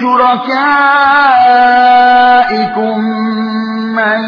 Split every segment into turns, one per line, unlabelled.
شركائكم من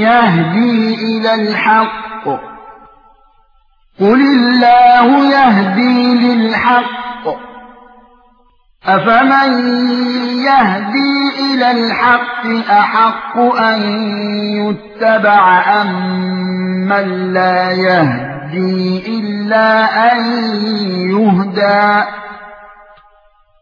يهدي إلى الحق. قل الله يهدي للحق. أفمن يهدي إلى الحق أحق أن يتبع أم من لا يهدي إلا أن يهدى؟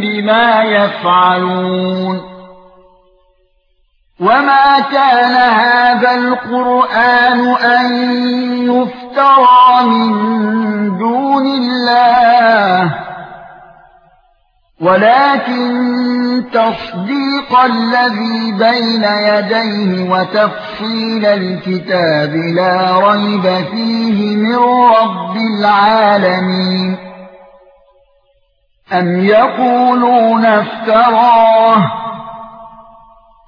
بما يفعلون. وما كان هذا القرآن أن يفترى من دون الله. ولكن تصديق الذي بين يديه وتفصيل الكتاب لا ريب فيه من رب العالمين. أم يقولون افتراه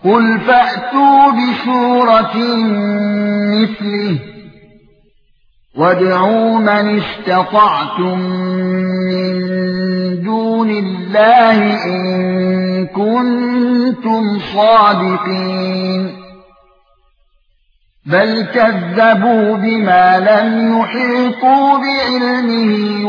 قل فأتوا بسورة مثله وادعوا من استطعتم من دون الله إن كنتم صادقين بل كذبوا بما لم يحيطوا بعلمه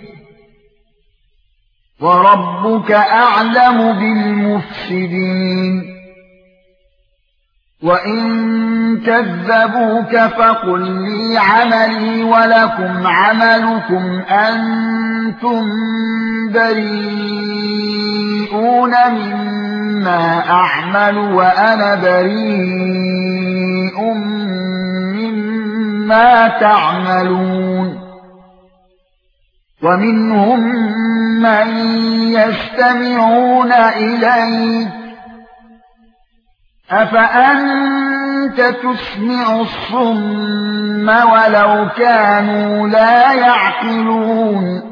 وربك أعلم بالمفسدين. وَإِن كَذَّبُوكَ فَقُل لِّي عَمَلِي وَلَكُمْ عَمَلُكُمْ أَنتُم بَرِيئُونَ مِمَّا أَعْمَلُ وَأَنَا بَرِيءٌ مِّمَّا تَعْمَلُونَ. وَمِنْهُم مَّن يَسْتَمِعُونَ إِلَيْكَ. أفأنت تسمع الصم ولو كانوا لا يعقلون؟